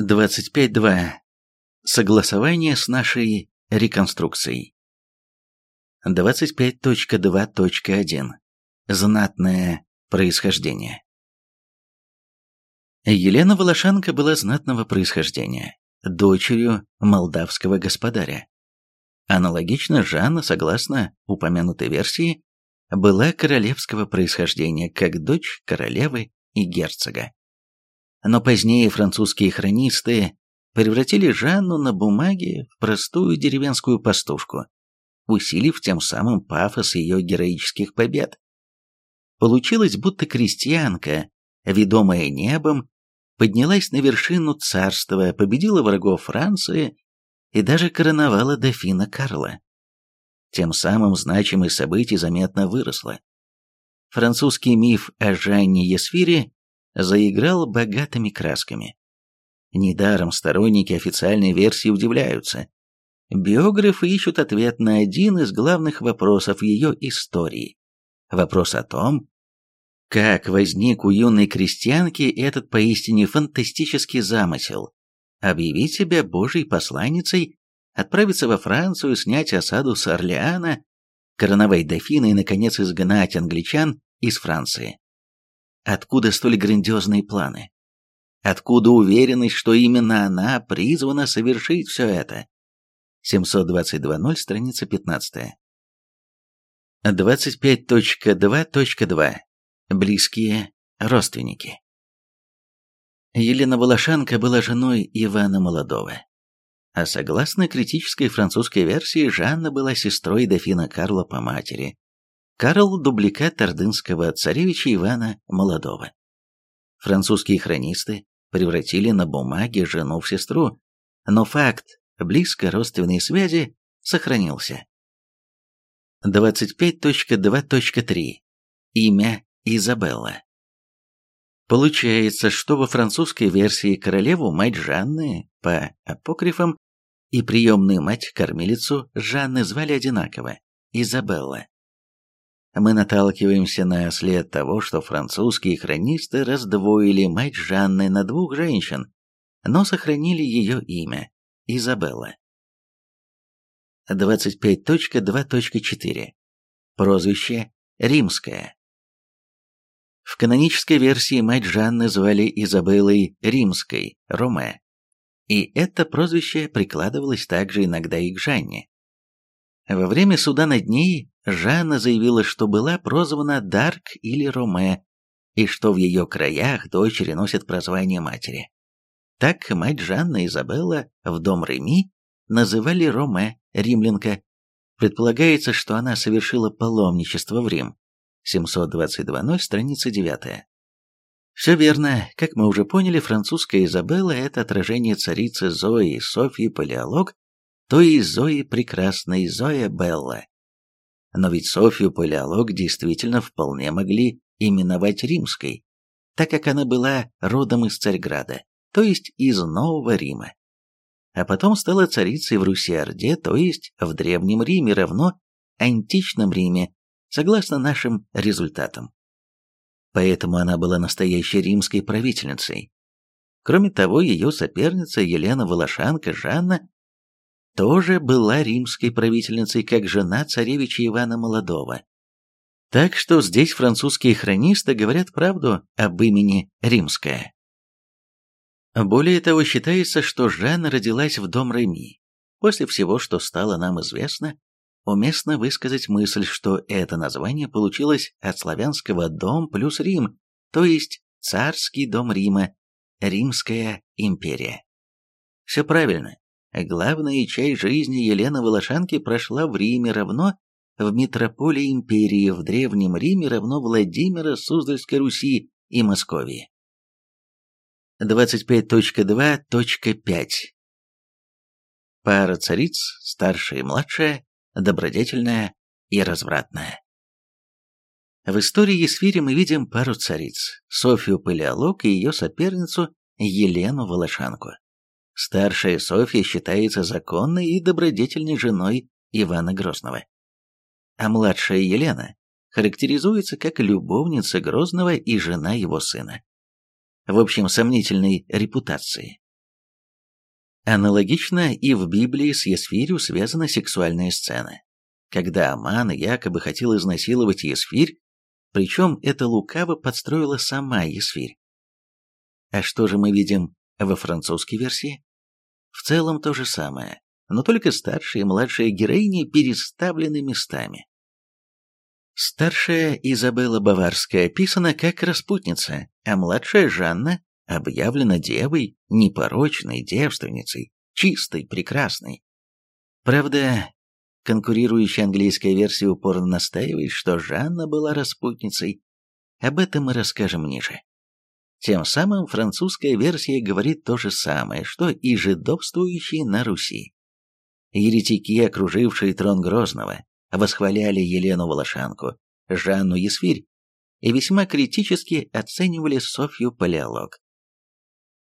25.2. Согласование с нашей реконструкцией. 25.2.1. Знатное происхождение. Елена Волошанка была знатного происхождения, дочерью молдавского господаря. Аналогично Жанна, согласно упомянутой версии, была королевского происхождения, как дочь королевы и герцога. Но позднее французские хронисты превратили Жанну на бумаге в простую деревенскую пастушку, усилив тем самым пафос ее героических побед. Получилось, будто крестьянка, ведомая небом, поднялась на вершину царства, победила врагов Франции и даже короновала дофина Карла. Тем самым значимость событий заметно выросла. Французский миф о Жанне Есфире заиграл богатыми красками. Недаром сторонники официальной версии удивляются. Биографы ищут ответ на один из главных вопросов ее истории. Вопрос о том, как возник у юной крестьянки этот поистине фантастический замысел объявить себя Божьей посланницей, отправиться во Францию, снять осаду с Орлеана, короновать дофина и, наконец, изгнать англичан из Франции. Откуда столь грандиозные планы? Откуда уверенность, что именно она призвана совершить все это? 722.0, страница 15. 25.2.2. Близкие родственники. Елена Волошанка была женой Ивана Молодого. А согласно критической французской версии, Жанна была сестрой дофина Карла по матери, Карл – дубликат ордынского царевича Ивана Молодого. Французские хронисты превратили на бумаге жену в сестру, но факт близкой родственной связи сохранился. 25.2.3. Имя Изабелла. Получается, что во французской версии королеву мать Жанны по апокрифам и приемную мать-кормилицу Жанны звали одинаково – Изабелла мы наталкиваемся на след того, что французские хронисты раздвоили мать Жанны на двух женщин, но сохранили ее имя – Изабелла. 25.2.4. Прозвище «Римская». В канонической версии мать Жанны звали Изабеллой Римской, Роме, и это прозвище прикладывалось также иногда и к Жанне. Во время суда над ней Жанна заявила, что была прозвана Дарк или Роме, и что в ее краях дочери носят прозвание матери. Так мать Жанна Изабелла в дом Реми называли Роме, римлянка. Предполагается, что она совершила паломничество в Рим. 722.0, страница 9. Все верно. Как мы уже поняли, французская Изабелла – это отражение царицы Зои Софьи Палеолог, то и Зои Прекрасной, Зоя Белла. Но ведь Софью Палеолог действительно вполне могли именовать римской, так как она была родом из Царьграда, то есть из Нового Рима. А потом стала царицей в Руси-Орде, то есть в Древнем Риме равно античном Риме, согласно нашим результатам. Поэтому она была настоящей римской правительницей. Кроме того, ее соперница Елена Волошанка Жанна тоже была римской правительницей, как жена царевича Ивана Молодого. Так что здесь французские хронисты говорят правду об имени Римская. Более того, считается, что Жанна родилась в дом Реми. После всего, что стало нам известно, уместно высказать мысль, что это название получилось от славянского «дом» плюс «Рим», то есть царский дом Рима, Римская империя. Все правильно, Главная часть жизни Елены Волошанки прошла в Риме равно в метрополии империи, в Древнем Риме равно Владимира, Суздальской Руси и Московии. 25.2.5 Пара цариц, старшая и младшая, добродетельная и развратная. В истории Есфири мы видим пару цариц, Софию Палеолог и ее соперницу Елену Волошанку. Старшая Софья считается законной и добродетельной женой Ивана Грозного. А младшая Елена характеризуется как любовница Грозного и жена его сына. В общем, сомнительной репутации. Аналогично и в Библии с Есфирью связана сексуальная сцена, когда Аман якобы хотел изнасиловать Есфирь, причем это лукаво подстроила сама Есфирь. А что же мы видим во французской версии? В целом то же самое, но только старшие и младшие героини переставлены местами. Старшая Изабелла Баварская описана как распутница, а младшая Жанна объявлена девой, непорочной девственницей, чистой, прекрасной. Правда, конкурирующая английская версия упорно настаивает, что Жанна была распутницей. Об этом мы расскажем ниже. Тем самым французская версия говорит то же самое, что и жидовствующие на Руси. Еретики, окружившие трон Грозного, восхваляли Елену Волошанку, Жанну Есфирь и весьма критически оценивали Софью Палеолог.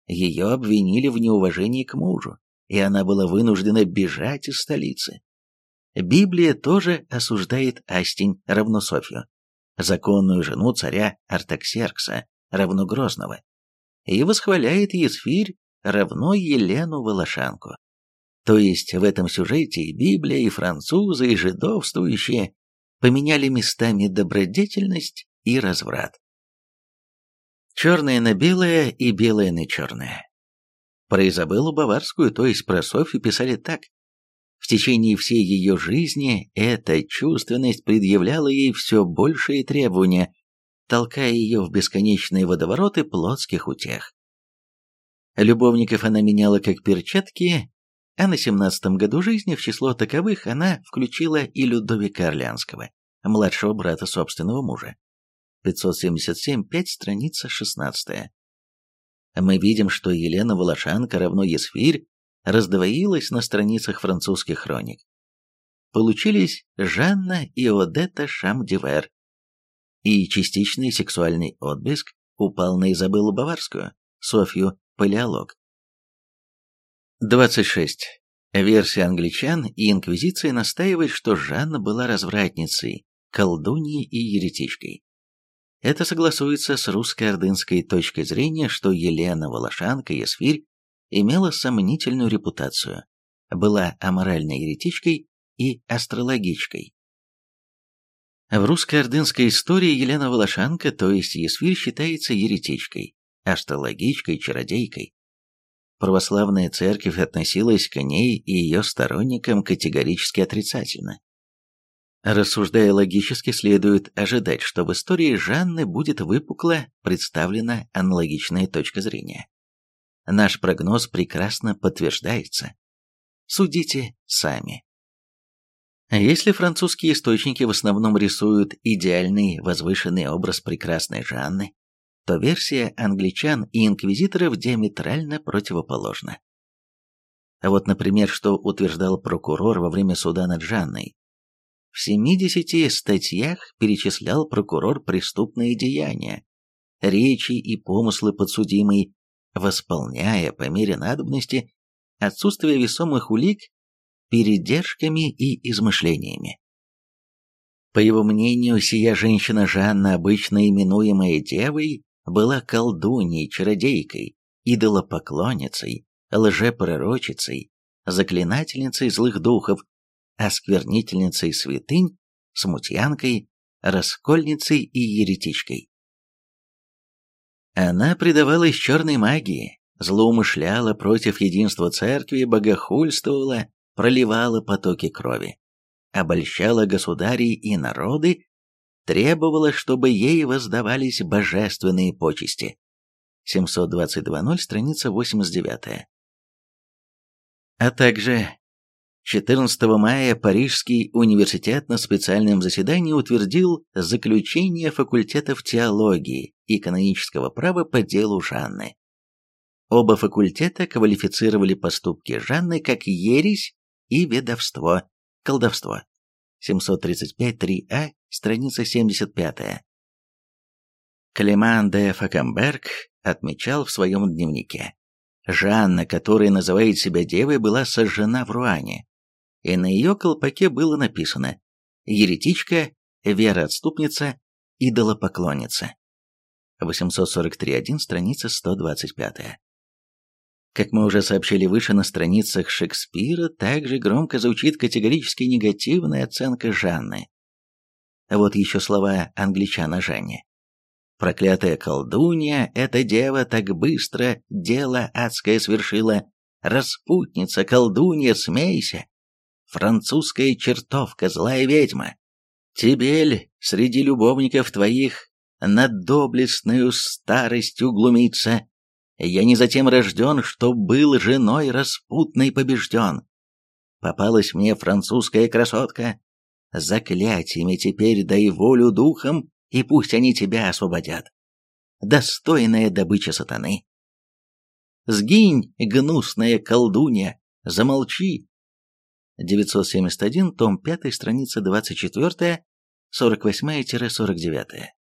Ее обвинили в неуважении к мужу, и она была вынуждена бежать из столицы. Библия тоже осуждает Астень равно Софью, законную жену царя Артаксеркса, равно Грозного, и восхваляет Есфирь равно Елену Волошанку. То есть в этом сюжете и Библия, и французы, и жидовствующие поменяли местами добродетельность и разврат. Черное на белое и белое на черное. Про Изабеллу Баварскую, то есть про Софью, писали так. В течение всей ее жизни эта чувственность предъявляла ей все большие требования, толкая ее в бесконечные водовороты плотских утех. Любовников она меняла как перчатки, а на семнадцатом году жизни в число таковых она включила и Людовика Орлеанского, младшего брата собственного мужа. 577, 5, страница 16. Мы видим, что Елена Волошанка равно Есфирь раздвоилась на страницах французских хроник. Получились Жанна и Одетта Шамдивер, и частичный сексуальный отблеск упал на Изабеллу Баварскую, Софью Палеолог. 26. Версия англичан и инквизиции настаивает, что Жанна была развратницей, колдуньей и еретичкой. Это согласуется с русско-ордынской точкой зрения, что Елена Волошанка Есфирь имела сомнительную репутацию, была аморальной еретичкой и астрологичкой. В русско-ордынской истории Елена Волошанка, то есть Есфирь, считается еретичкой, астрологичкой, чародейкой. Православная церковь относилась к ней и ее сторонникам категорически отрицательно. Рассуждая логически, следует ожидать, что в истории Жанны будет выпукло представлена аналогичная точка зрения. Наш прогноз прекрасно подтверждается. Судите сами. Если французские источники в основном рисуют идеальный возвышенный образ прекрасной Жанны, то версия англичан и инквизиторов диаметрально противоположна. А вот, например, что утверждал прокурор во время суда над Жанной. В 70 статьях перечислял прокурор преступные деяния, речи и помыслы подсудимой, восполняя по мере надобности отсутствие весомых улик передержками и измышлениями. По его мнению, сия женщина Жанна, обычно именуемая девой, была колдуньей, чародейкой, идолопоклонницей, лжепророчицей, заклинательницей злых духов, осквернительницей святынь, смутьянкой, раскольницей и еретичкой. Она предавалась черной магии, злоумышляла против единства церкви, богохульствовала, проливала потоки крови, обольщала государей и народы требовала, чтобы ей воздавались божественные почести. 722.0, страница 89. А также 14 мая Парижский университет на специальном заседании утвердил заключение факультетов теологии и канонического права по делу Жанны. Оба факультета квалифицировали поступки Жанны как ересь и ведовство, колдовство. 735.3а страница 75. Клеман де Факамберг отмечал в своем дневнике. Жанна, которая называет себя девой, была сожжена в Руане, и на ее колпаке было написано «Еретичка, вероотступница, идолопоклонница». 843.1, страница 125. Как мы уже сообщили выше на страницах Шекспира, также громко звучит категорически негативная оценка Жанны. Вот еще слова англичана Жанне. «Проклятая колдунья, эта дева так быстро дело адское свершила. Распутница, колдунья, смейся! Французская чертовка, злая ведьма! Тебель среди любовников твоих над доблестную старостью глумится, я не затем рожден, что был женой распутной побежден. Попалась мне французская красотка. Заклятиями теперь дай волю духам, и пусть они тебя освободят. Достойная добыча сатаны. Сгинь, гнусная колдунья, замолчи. 971, том 5, страница 24, 48-49.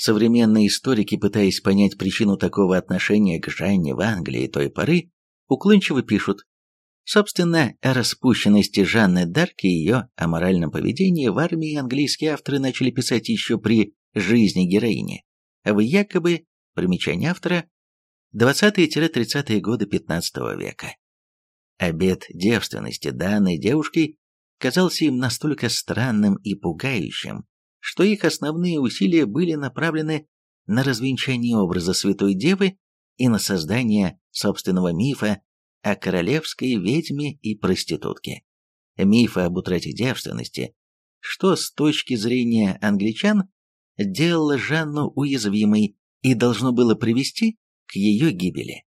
Современные историки, пытаясь понять причину такого отношения к Жанне в Англии той поры, уклончиво пишут, Собственно, о распущенности Жанны Дарк и ее аморальном поведении в армии английские авторы начали писать еще при жизни героини, в якобы, примечание автора, 20-30-е годы XV века. Обет девственности данной девушкой казался им настолько странным и пугающим, что их основные усилия были направлены на развенчание образа Святой Девы и на создание собственного мифа о королевской ведьме и проститутке. Мифа об утрате девственности, что с точки зрения англичан делало Жанну уязвимой и должно было привести к ее гибели.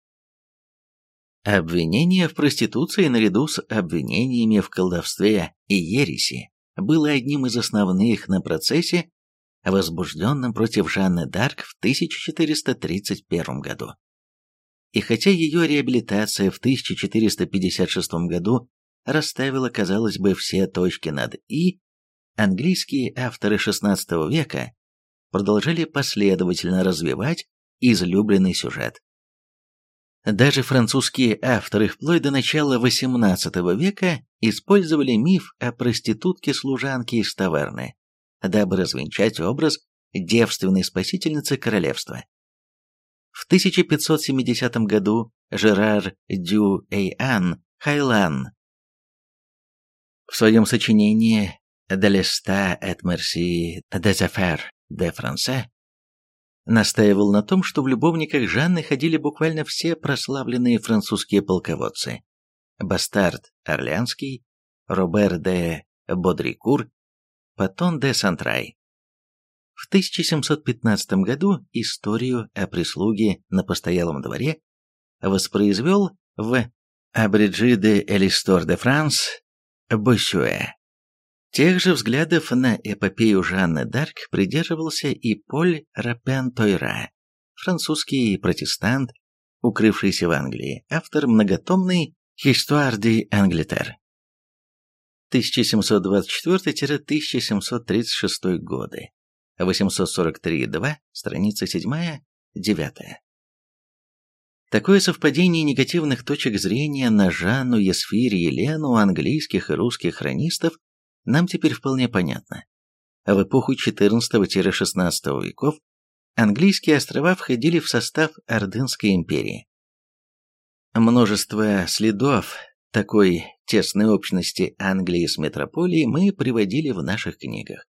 Обвинение в проституции наряду с обвинениями в колдовстве и ереси было одним из основных на процессе, возбужденном против Жанны Дарк в 1431 году. И хотя ее реабилитация в 1456 году расставила, казалось бы, все точки над «и», английские авторы XVI века продолжали последовательно развивать излюбленный сюжет. Даже французские авторы вплоть до начала XVIII века использовали миф о проститутке-служанке из таверны, дабы развенчать образ девственной спасительницы королевства. В 1570 году Жерар Дю Эйан Хайлан в своем сочинении «De l'État et merci des affaires de France» настаивал на том, что в любовниках Жанны ходили буквально все прославленные французские полководцы. Бастард Орлеанский, Робер де Бодрикур, Патон де Сантрай. В 1715 году историю о прислуге на постоялом дворе воспроизвел в «Абриджи де Элистор де Франс» Боссюэ. Тех же взглядов на эпопею Жанны Дарк придерживался и Поль Рапен-Тойра, французский протестант, укрывшийся в Англии, автор многотомной «Histoire d'Angleterre» 1724-1736 годы, 843-2, страница 7-9. Такое совпадение негативных точек зрения на Жанну, Есфирь и Елену английских и русских хронистов нам теперь вполне понятно. В эпоху XIV-XVI веков английские острова входили в состав Ордынской империи. Множество следов такой тесной общности Англии с метрополией мы приводили в наших книгах.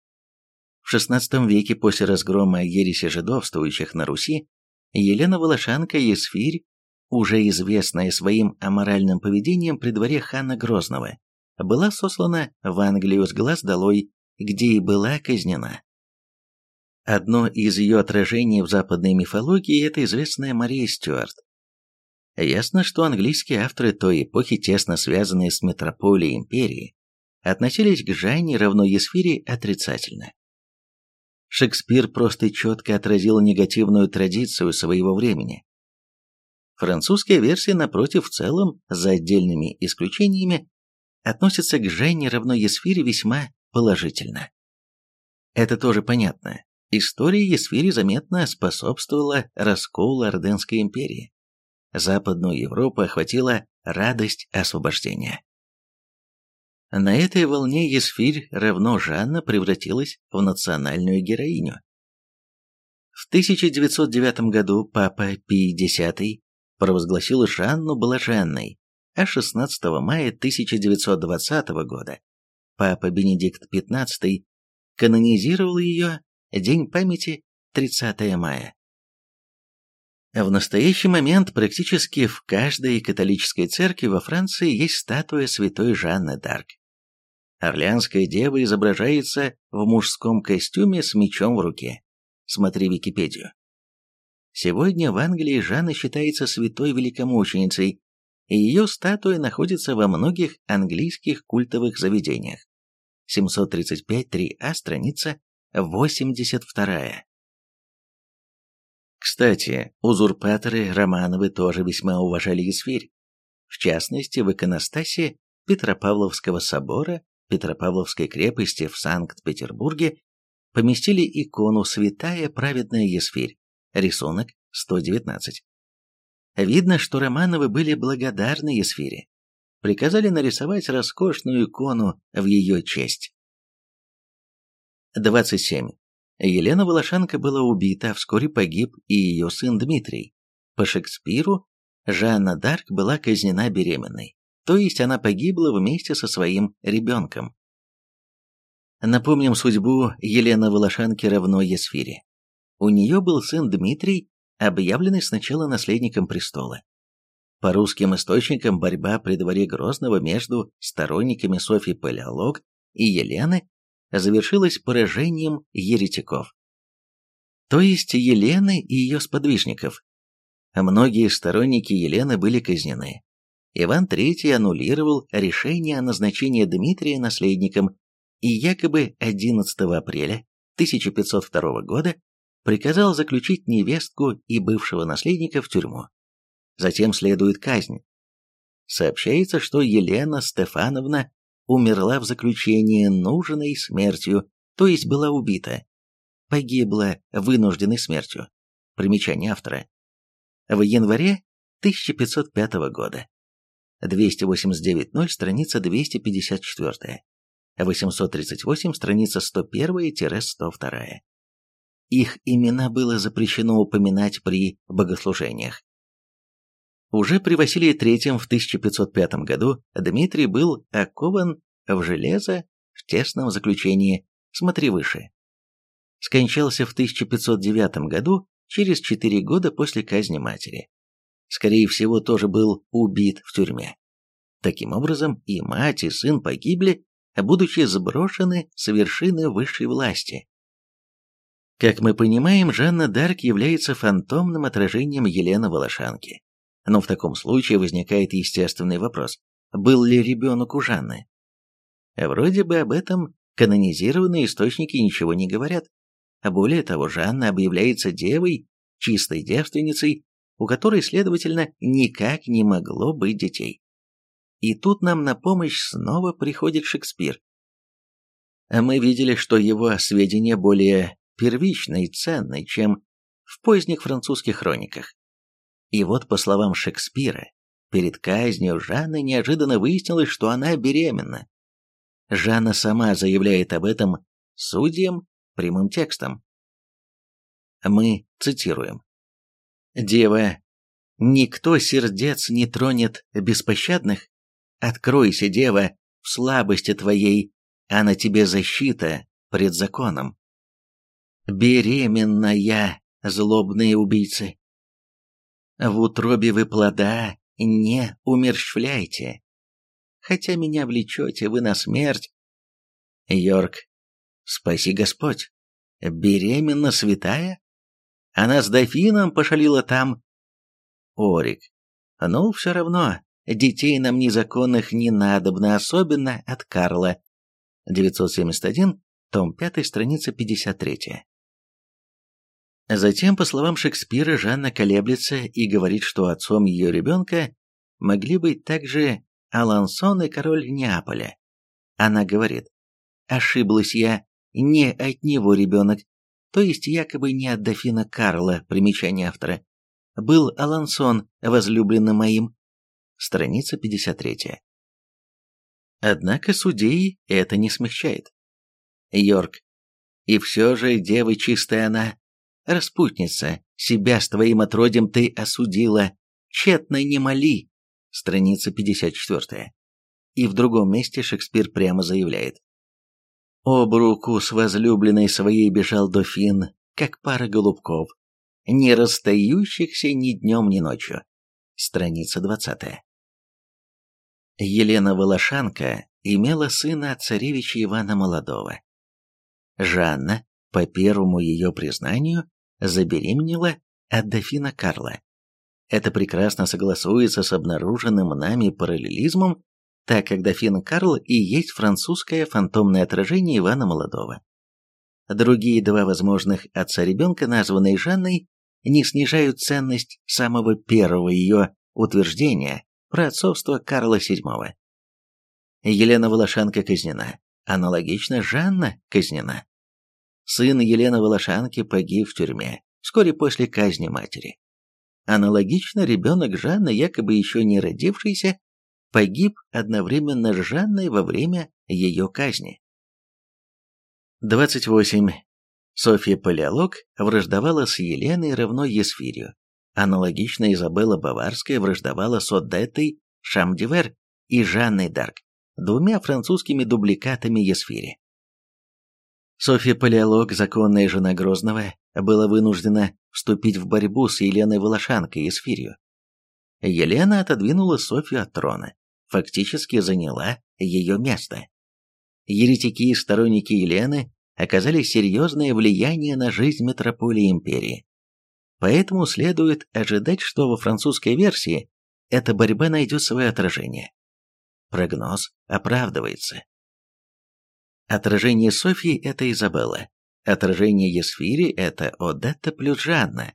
В XVI веке после разгрома ереси жидовствующих на Руси Елена Волошанка Есфирь, уже известная своим аморальным поведением при дворе хана Грозного, была сослана в Англию с глаз долой, где и была казнена. Одно из ее отражений в западной мифологии – это известная Мария Стюарт. Ясно, что английские авторы той эпохи, тесно связанные с метрополией империи, относились к Жанне равно Есфире отрицательно. Шекспир просто четко отразил негативную традицию своего времени. Французская версия, напротив, в целом, за отдельными исключениями, относится к Жене равно Есфире весьма положительно. Это тоже понятно. История Есфири заметно способствовала расколу Орденской империи. Западную Европу охватила радость освобождения. На этой волне Есфирь равно Жанна превратилась в национальную героиню. В 1909 году папа Пий X провозгласил Жанну Блаженной, а 16 мая 1920 года Папа Бенедикт XV канонизировал ее День памяти 30 мая. В настоящий момент практически в каждой католической церкви во Франции есть статуя святой Жанны Д'Арк. Орлеанская дева изображается в мужском костюме с мечом в руке. Смотри Википедию. Сегодня в Англии Жанна считается святой великомученицей, и ее статуя находится во многих английских культовых заведениях. 735-3А, страница 82. Кстати, узурпаторы Романовы тоже весьма уважали Есфирь. В частности, в иконостасе Петропавловского собора Петропавловской крепости в Санкт-Петербурге поместили икону «Святая праведная Есфирь», рисунок 119. Видно, что Романовы были благодарны Есфире. Приказали нарисовать роскошную икону в ее честь. 27. Елена Волошенко была убита, а вскоре погиб и ее сын Дмитрий. По Шекспиру Жанна Дарк была казнена беременной, то есть она погибла вместе со своим ребенком. Напомним судьбу Елены Волошенки равно Есфире. У нее был сын Дмитрий, объявленный сначала наследником престола. По русским источникам борьба при дворе Грозного между сторонниками Софьи Палеолог и Елены завершилась поражением еретиков. То есть Елены и ее сподвижников. Многие сторонники Елены были казнены. Иван III аннулировал решение о назначении Дмитрия наследником и якобы 11 апреля 1502 года приказал заключить невестку и бывшего наследника в тюрьму. Затем следует казнь. Сообщается, что Елена Стефановна умерла в заключении нужной смертью, то есть была убита. Погибла вынужденной смертью. Примечание автора. В январе 1505 года. 289.0, страница 254. 838, страница 101-102. Их имена было запрещено упоминать при богослужениях. Уже при Василии III в 1505 году Дмитрий был окован в железо в тесном заключении, смотри выше. Скончался в 1509 году, через четыре года после казни матери. Скорее всего, тоже был убит в тюрьме. Таким образом, и мать, и сын погибли, будучи сброшены с вершины высшей власти. Как мы понимаем, Жанна Дарк является фантомным отражением Елены Волошанки. Но в таком случае возникает естественный вопрос, был ли ребенок у Жанны? Вроде бы об этом канонизированные источники ничего не говорят. А более того, Жанна объявляется девой, чистой девственницей, у которой, следовательно, никак не могло быть детей. И тут нам на помощь снова приходит Шекспир. Мы видели, что его сведения более первичны и ценны, чем в поздних французских хрониках. И вот, по словам Шекспира, перед казнью Жанны неожиданно выяснилось, что она беременна. Жанна сама заявляет об этом судьям прямым текстом. Мы цитируем. «Дева, никто сердец не тронет беспощадных. Откройся, дева, в слабости твоей, а на тебе защита пред законом. Беременная, злобные убийцы, в утробе вы плода не умерщвляйте. Хотя меня влечете вы на смерть. Йорк, спаси Господь. Беременна святая? Она с дофином пошалила там. Орик, ну, все равно, детей нам незаконных не надобно, особенно от Карла. 971, том 5, страница 53. Затем, по словам Шекспира, Жанна колеблется и говорит, что отцом ее ребенка могли быть также Алансон и король Неаполя. Она говорит, ошиблась я, не от него ребенок, то есть якобы не от дофина Карла, примечание автора. Был Алансон, возлюбленным моим. Страница 53. Однако судей это не смягчает. Йорк. И все же, дева чистая она, Распутница, себя с твоим отродем ты осудила, тщетно не моли, страница 54. И в другом месте Шекспир прямо заявляет. Об руку с возлюбленной своей бежал дофин, как пара голубков, не расстающихся ни днем, ни ночью. Страница 20. Елена Волошанка имела сына от царевича Ивана Молодого. Жанна, по первому ее признанию, забеременела от дофина Карла. Это прекрасно согласуется с обнаруженным нами параллелизмом, так как дофин Карл и есть французское фантомное отражение Ивана Молодого. Другие два возможных отца ребенка, названные Жанной, не снижают ценность самого первого ее утверждения про отцовство Карла VII. Елена Волошанка казнена. Аналогично Жанна казнена. Сын Елены Волошанки погиб в тюрьме, вскоре после казни матери. Аналогично ребенок Жанны, якобы еще не родившийся, погиб одновременно с Жанной во время ее казни. 28. Софья Палеолог враждовала с Еленой равно Есфирию. Аналогично Изабелла Баварская враждовала с Одеттой Шамдивер и Жанной Дарк, двумя французскими дубликатами Есфири. Софья Палеолог, законная жена Грозного, была вынуждена вступить в борьбу с Еленой Волошанкой Есфирью. Елена отодвинула Софью от трона, фактически заняла ее место. Еретики и сторонники Елены оказали серьезное влияние на жизнь метрополии империи. Поэтому следует ожидать, что во французской версии эта борьба найдет свое отражение. Прогноз оправдывается. Отражение Софьи – это Изабелла. Отражение Есфири – это Одетта плюс Жанна.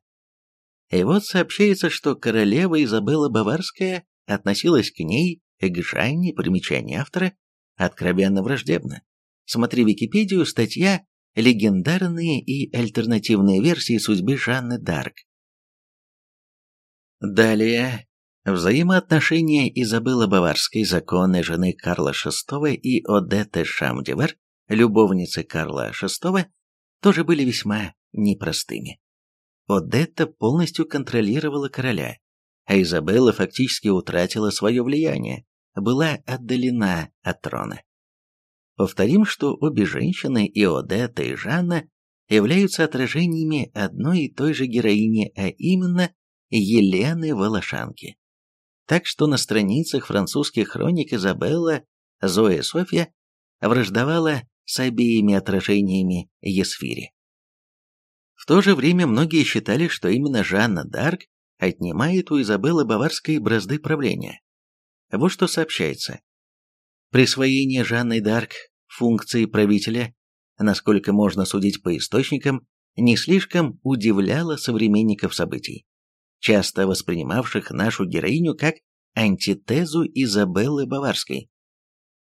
И вот сообщается, что королева Изабелла Баварская относилась к ней, к Жанне, примечание автора, откровенно враждебно. Смотри Википедию, статья легендарные и альтернативные версии судьбы Жанны Дарк. Далее. Взаимоотношения Изабеллы Баварской, законной жены Карла VI и Одетты Шамдивер, любовницы Карла VI, тоже были весьма непростыми. Одетта полностью контролировала короля, а Изабелла фактически утратила свое влияние, была отдалена от трона. Повторим, что обе женщины, и Одетта, и Жанна, являются отражениями одной и той же героини, а именно Елены Волошанки. Так что на страницах французских хроник Изабелла Зоя Софья враждовала с обеими отражениями Есфири. В то же время многие считали, что именно Жанна Дарк отнимает у Изабеллы Баварской бразды правления. Вот что сообщается. Присвоение Жанной Дарк функции правителя, насколько можно судить по источникам, не слишком удивляло современников событий, часто воспринимавших нашу героиню как антитезу Изабеллы Баварской.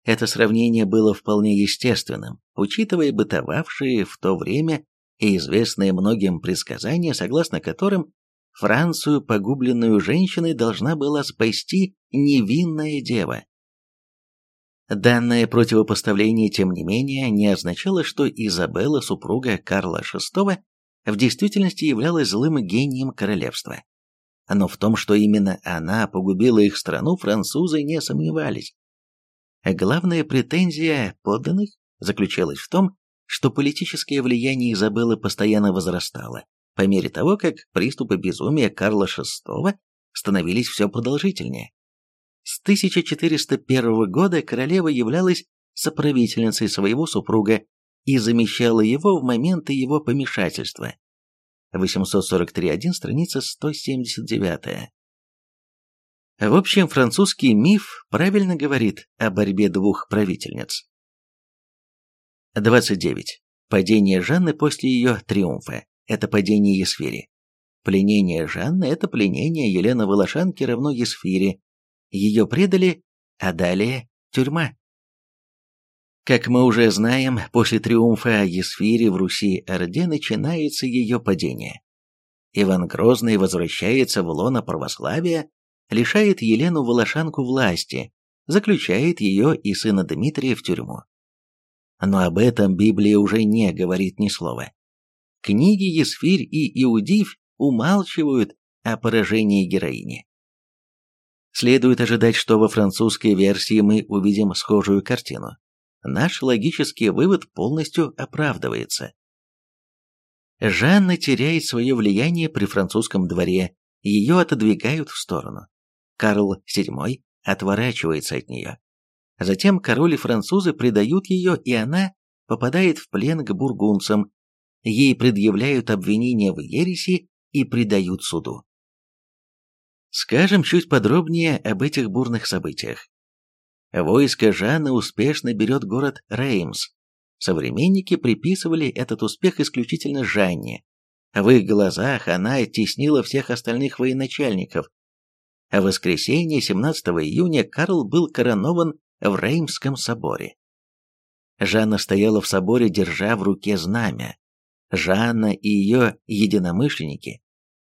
Это сравнение было вполне естественным, учитывая бытовавшие в то время и известные многим предсказания, согласно которым Францию, погубленную женщиной, должна была спасти невинная дева. Данное противопоставление, тем не менее, не означало, что Изабелла, супруга Карла VI, в действительности являлась злым гением королевства. Но в том, что именно она погубила их страну, французы не сомневались. Главная претензия подданных заключалась в том, что политическое влияние Изабеллы постоянно возрастало, по мере того, как приступы безумия Карла VI становились все продолжительнее. С 1401 года королева являлась соправительницей своего супруга и замещала его в моменты его помешательства. 843.1, страница 179. В общем, французский миф правильно говорит о борьбе двух правительниц. 29. Падение Жанны после ее триумфа – это падение Есфири. Пленение Жанны – это пленение Елены Волошанки равно Есфири, ее предали, а далее тюрьма. Как мы уже знаем, после триумфа Есфири в Руси-Орде начинается ее падение. Иван Грозный возвращается в лоно православия, лишает Елену Волошанку власти, заключает ее и сына Дмитрия в тюрьму. Но об этом Библия уже не говорит ни слова. Книги Есфирь и Иудив умалчивают о поражении героини. Следует ожидать, что во французской версии мы увидим схожую картину. Наш логический вывод полностью оправдывается. Жанна теряет свое влияние при французском дворе, ее отодвигают в сторону. Карл VII отворачивается от нее. Затем король и французы предают ее, и она попадает в плен к бургунцам. Ей предъявляют обвинения в ереси и предают суду. Скажем чуть подробнее об этих бурных событиях. Войско Жанны успешно берет город Реймс. Современники приписывали этот успех исключительно Жанне. В их глазах она оттеснила всех остальных военачальников. А в воскресенье 17 июня Карл был коронован в Реймском соборе. Жанна стояла в соборе, держа в руке знамя. Жанна и ее единомышленники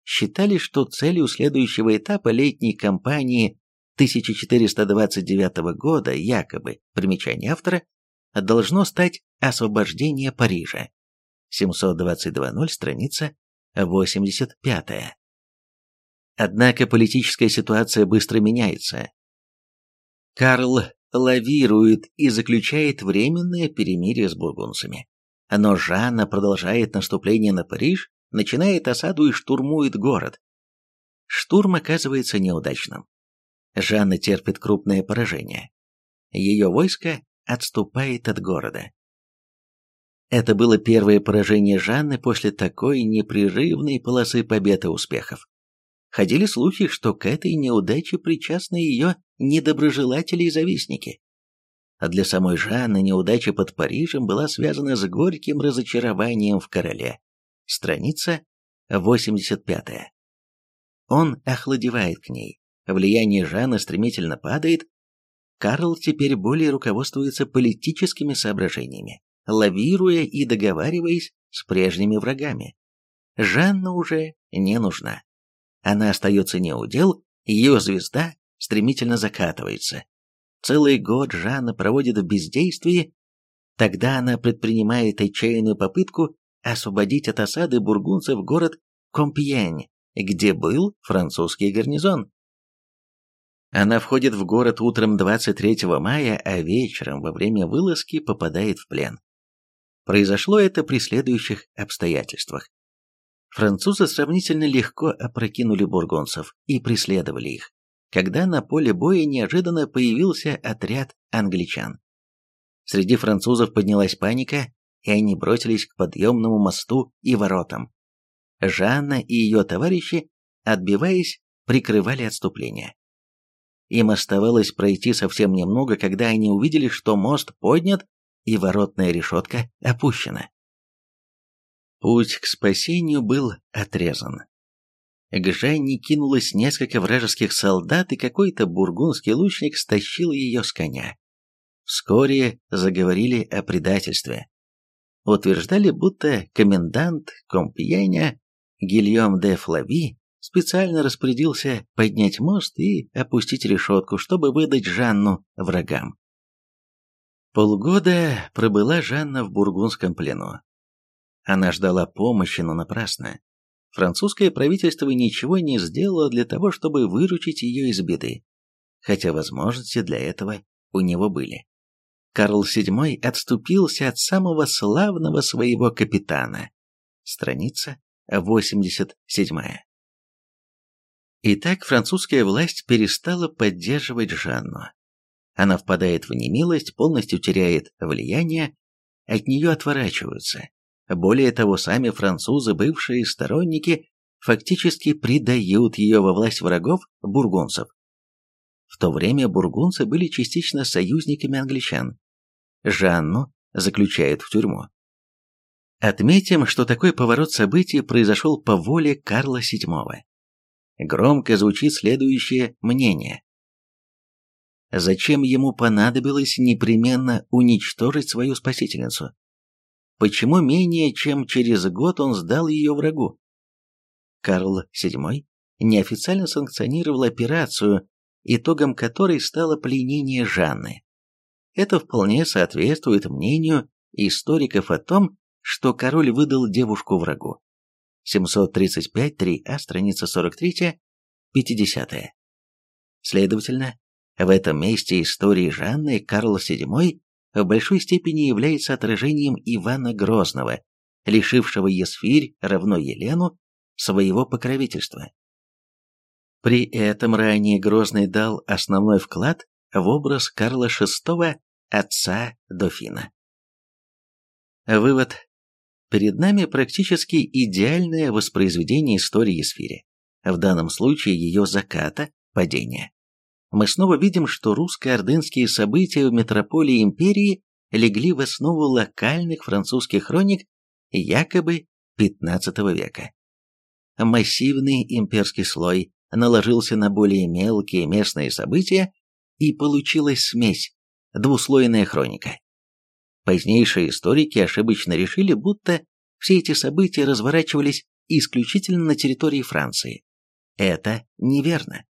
считали, что целью следующего этапа летней кампании 1429 года, якобы, примечание автора, должно стать освобождение Парижа. 722.0, страница 85. Однако политическая ситуация быстро меняется. Карл лавирует и заключает временное перемирие с бургунцами. Но Жанна продолжает наступление на Париж, начинает осаду и штурмует город. Штурм оказывается неудачным. Жанна терпит крупное поражение. Ее войско отступает от города. Это было первое поражение Жанны после такой непрерывной полосы побед и успехов. Ходили слухи, что к этой неудаче причастны ее недоброжелатели и завистники. А для самой Жанны неудача под Парижем была связана с горьким разочарованием в короле. Страница 85. Он охладевает к ней. Влияние Жанны стремительно падает. Карл теперь более руководствуется политическими соображениями, лавируя и договариваясь с прежними врагами. Жанна уже не нужна. Она остается неудел, ее звезда стремительно закатывается. Целый год Жанна проводит в бездействии, тогда она предпринимает отчаянную попытку освободить от осады бургунцев город Компьень, где был французский гарнизон. Она входит в город утром 23 мая, а вечером во время вылазки попадает в плен. Произошло это при следующих обстоятельствах. Французы сравнительно легко опрокинули бургонцев и преследовали их, когда на поле боя неожиданно появился отряд англичан. Среди французов поднялась паника, и они бросились к подъемному мосту и воротам. Жанна и ее товарищи, отбиваясь, прикрывали отступление. Им оставалось пройти совсем немного, когда они увидели, что мост поднят и воротная решетка опущена. Путь к спасению был отрезан. К Жанне кинулось несколько вражеских солдат, и какой-то бургундский лучник стащил ее с коня. Вскоре заговорили о предательстве. Утверждали, будто комендант Компьеня Гильем де Флави специально распорядился поднять мост и опустить решетку, чтобы выдать Жанну врагам. Полгода пробыла Жанна в бургундском плену. Она ждала помощи, но напрасно. Французское правительство ничего не сделало для того, чтобы выручить ее из беды, хотя возможности для этого у него были. Карл VII отступился от самого славного своего капитана. Страница 87. Итак, французская власть перестала поддерживать Жанну. Она впадает в немилость, полностью теряет влияние, от нее отворачиваются. Более того, сами французы, бывшие сторонники, фактически предают ее во власть врагов бургунцев. В то время бургунцы были частично союзниками англичан. Жанну заключают в тюрьму. Отметим, что такой поворот событий произошел по воле Карла VII. Громко звучит следующее мнение. Зачем ему понадобилось непременно уничтожить свою спасительницу? Почему менее чем через год он сдал ее врагу? Карл VII неофициально санкционировал операцию, итогом которой стало пленение Жанны. Это вполне соответствует мнению историков о том, что король выдал девушку врагу. 735.3а, страница 43, 50. Следовательно, в этом месте истории Жанны Карл VII в большой степени является отражением Ивана Грозного, лишившего Есфирь равно Елену своего покровительства. При этом ранее Грозный дал основной вклад в образ Карла VI, отца дофина. Вывод. Перед нами практически идеальное воспроизведение истории Есфири, в данном случае ее заката, падения. Мы снова видим, что русско-ордынские события в метрополии империи легли в основу локальных французских хроник якобы XV века. Массивный имперский слой наложился на более мелкие местные события, и получилась смесь, двуслойная хроника. Позднейшие историки ошибочно решили, будто все эти события разворачивались исключительно на территории Франции. Это неверно.